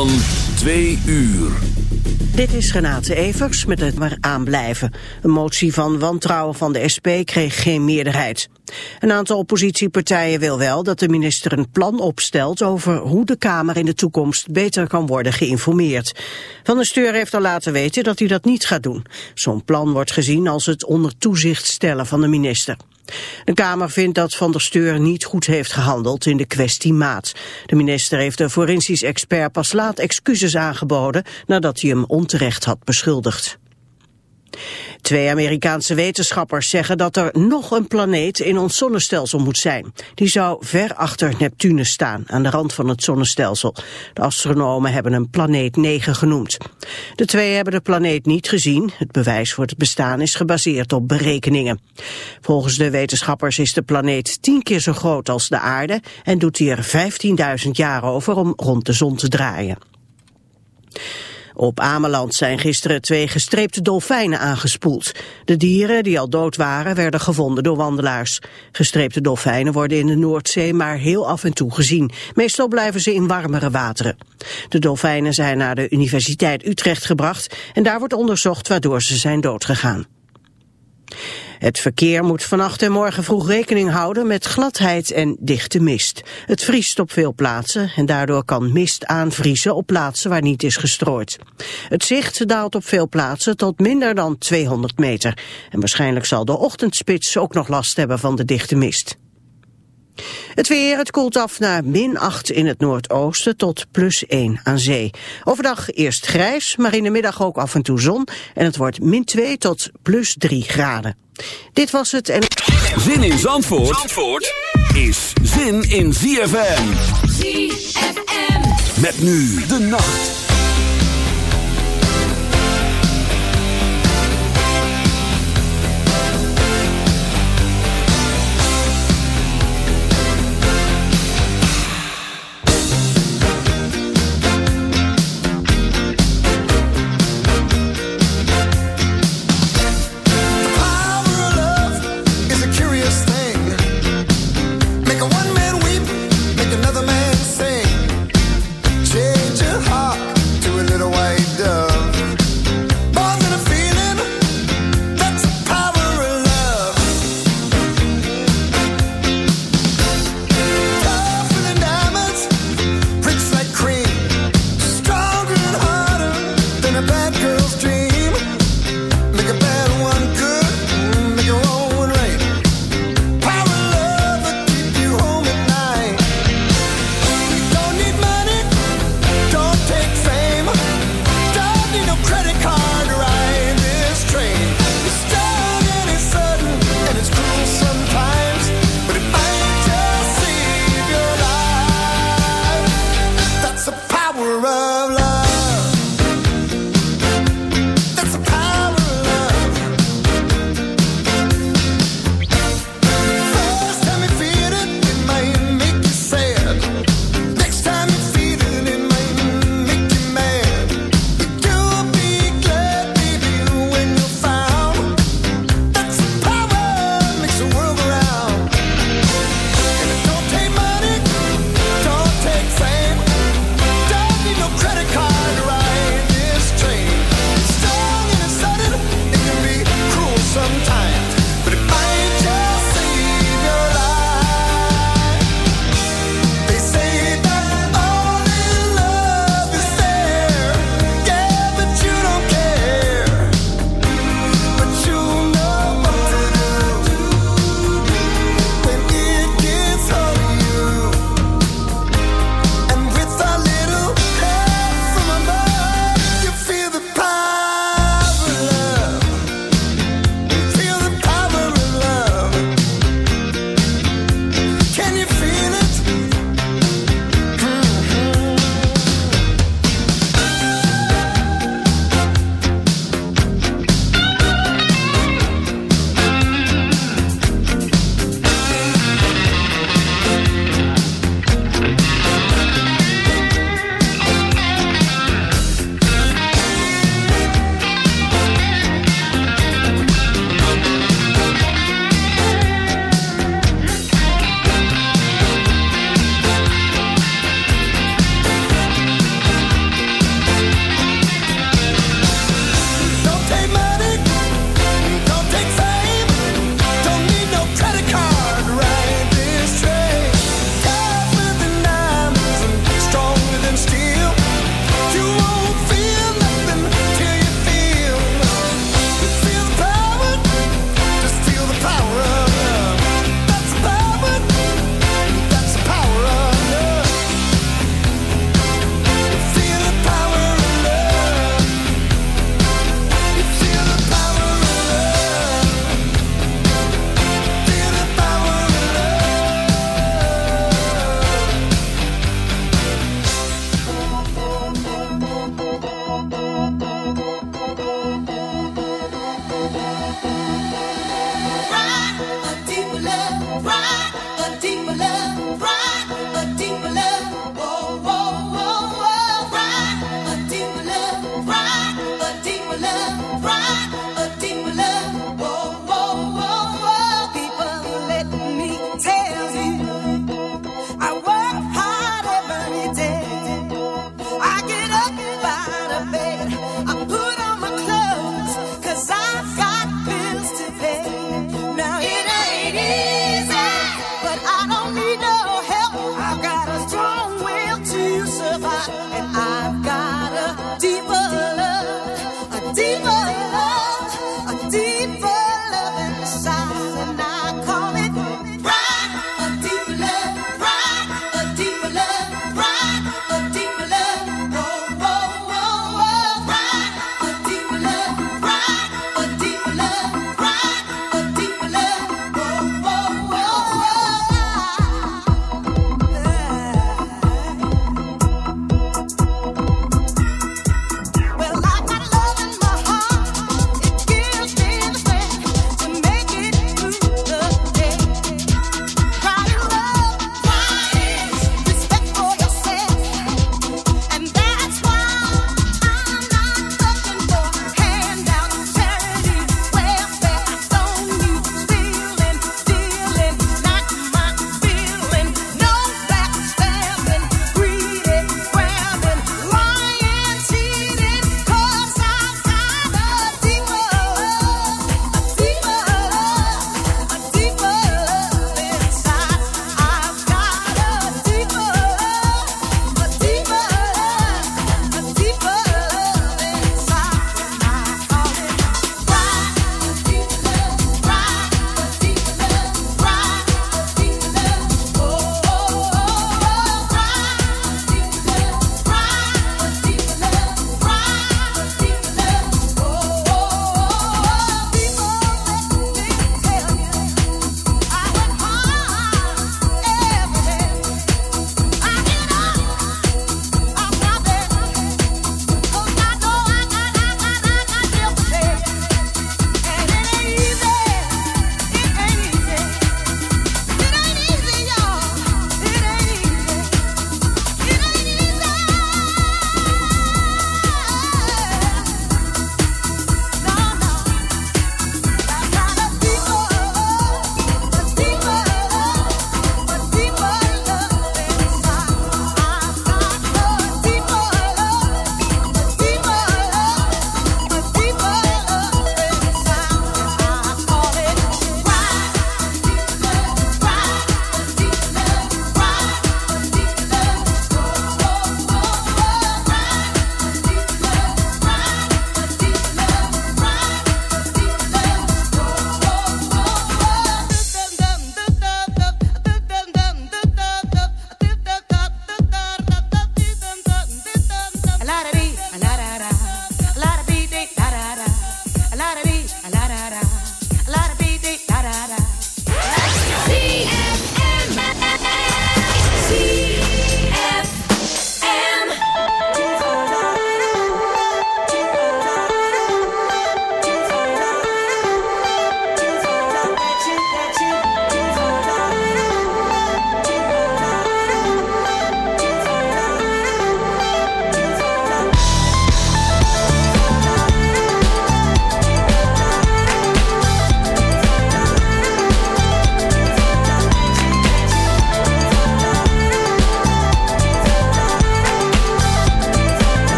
Van twee uur. Dit is Renate Evers met het maar aanblijven. Een motie van wantrouwen van de SP kreeg geen meerderheid. Een aantal oppositiepartijen wil wel dat de minister een plan opstelt over hoe de Kamer in de toekomst beter kan worden geïnformeerd. Van der Steur heeft al laten weten dat hij dat niet gaat doen. Zo'n plan wordt gezien als het onder toezicht stellen van de minister. De Kamer vindt dat Van der Steur niet goed heeft gehandeld in de kwestie maat. De minister heeft de forensisch expert pas laat excuses aangeboden nadat hij hem onterecht had beschuldigd. Twee Amerikaanse wetenschappers zeggen dat er nog een planeet in ons zonnestelsel moet zijn. Die zou ver achter Neptunus staan, aan de rand van het zonnestelsel. De astronomen hebben hem planeet 9 genoemd. De twee hebben de planeet niet gezien. Het bewijs voor het bestaan is gebaseerd op berekeningen. Volgens de wetenschappers is de planeet tien keer zo groot als de aarde... en doet hij er 15.000 jaar over om rond de zon te draaien. Op Ameland zijn gisteren twee gestreepte dolfijnen aangespoeld. De dieren, die al dood waren, werden gevonden door wandelaars. Gestreepte dolfijnen worden in de Noordzee maar heel af en toe gezien. Meestal blijven ze in warmere wateren. De dolfijnen zijn naar de Universiteit Utrecht gebracht... en daar wordt onderzocht waardoor ze zijn doodgegaan. Het verkeer moet vannacht en morgen vroeg rekening houden met gladheid en dichte mist. Het vriest op veel plaatsen en daardoor kan mist aanvriezen op plaatsen waar niet is gestrooid. Het zicht daalt op veel plaatsen tot minder dan 200 meter. En waarschijnlijk zal de ochtendspits ook nog last hebben van de dichte mist. Het weer, het koelt af naar min 8 in het noordoosten tot plus 1 aan zee. Overdag eerst grijs, maar in de middag ook af en toe zon. En het wordt min 2 tot plus 3 graden. Dit was het en... Zin in Zandvoort, Zandvoort is zin in ZFM. ZFM. Met nu de nacht.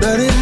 but it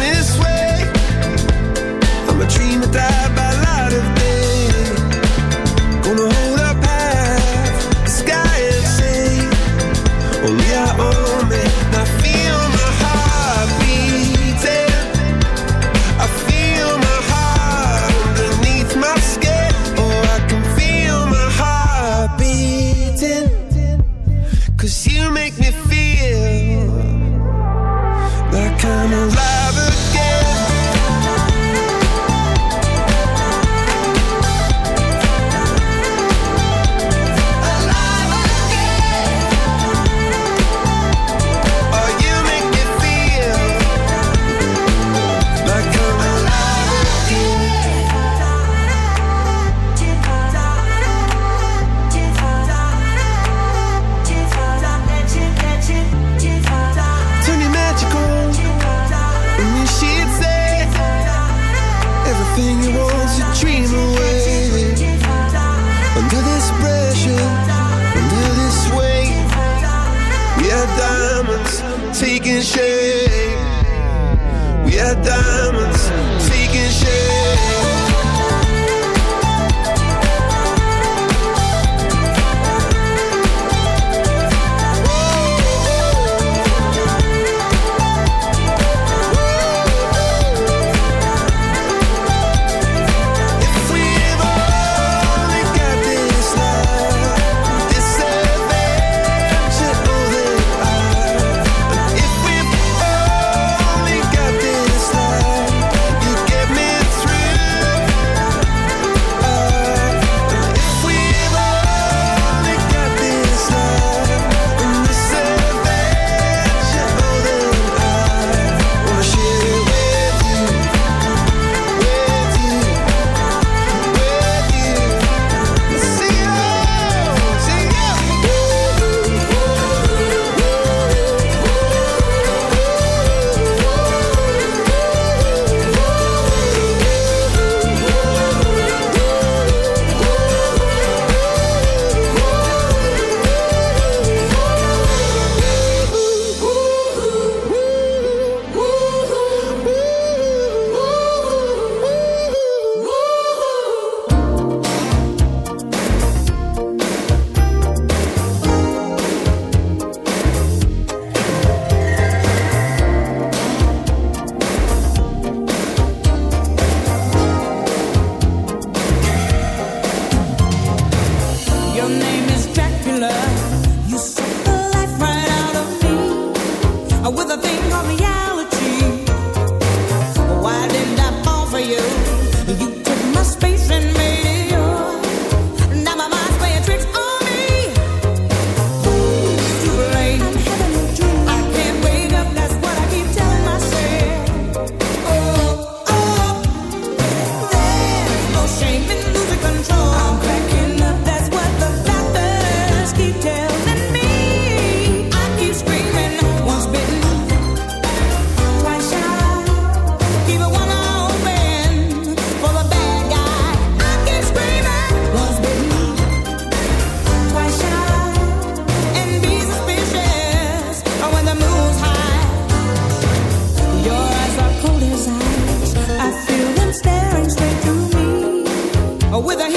with a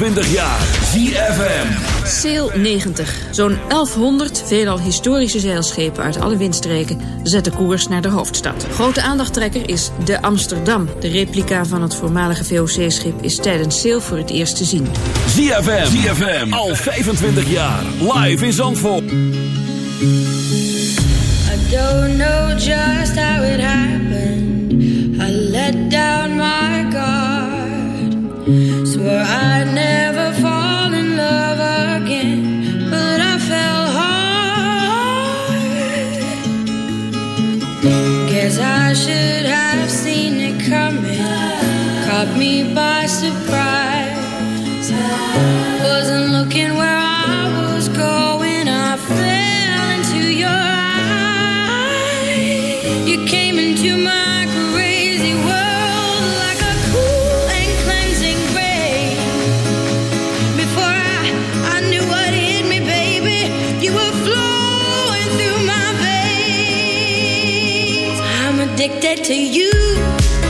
25 jaar. ZFM. Sail 90. Zo'n 1100 veelal historische zeilschepen uit alle windstreken zetten koers naar de hoofdstad. Grote aandachttrekker is de Amsterdam. De replica van het voormalige VOC-schip is tijdens Sail voor het eerst te zien. ZFM. ZFM. Al 25 jaar. Live in Zandvoort. I don't know just how it happened. I let down my guard. Swore I addicted to you.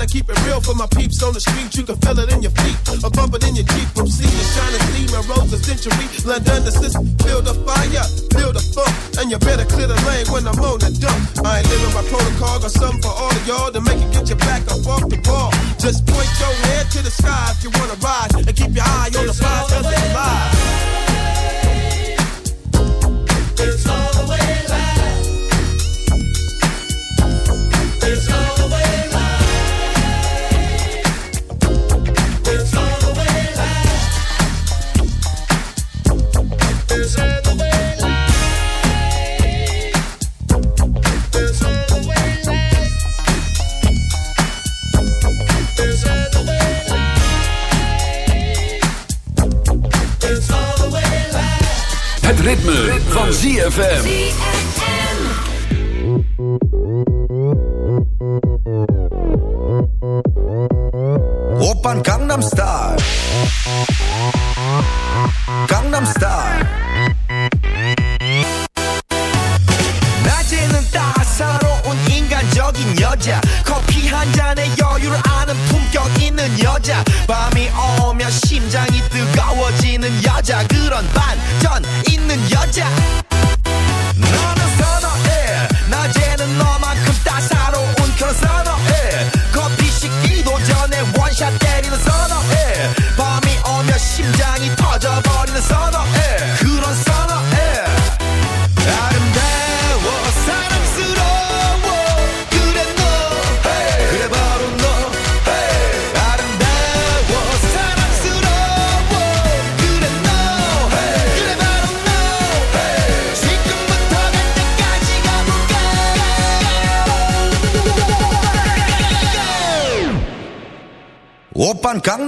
gotta keep it real for my peeps on the street. You can feel it in your feet, or bump it in your Jeep. From sea to shining sea, my a century. London the system, build a fire, build a funk. And you better clear the lane when I'm on the dump. I ain't living by protocol, got something for all of y'all to make it get your back up off the ball. Just point your head to the sky if you wanna rise. and keep your eye on the prize, cause it's live. ZFM.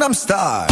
I'm starved.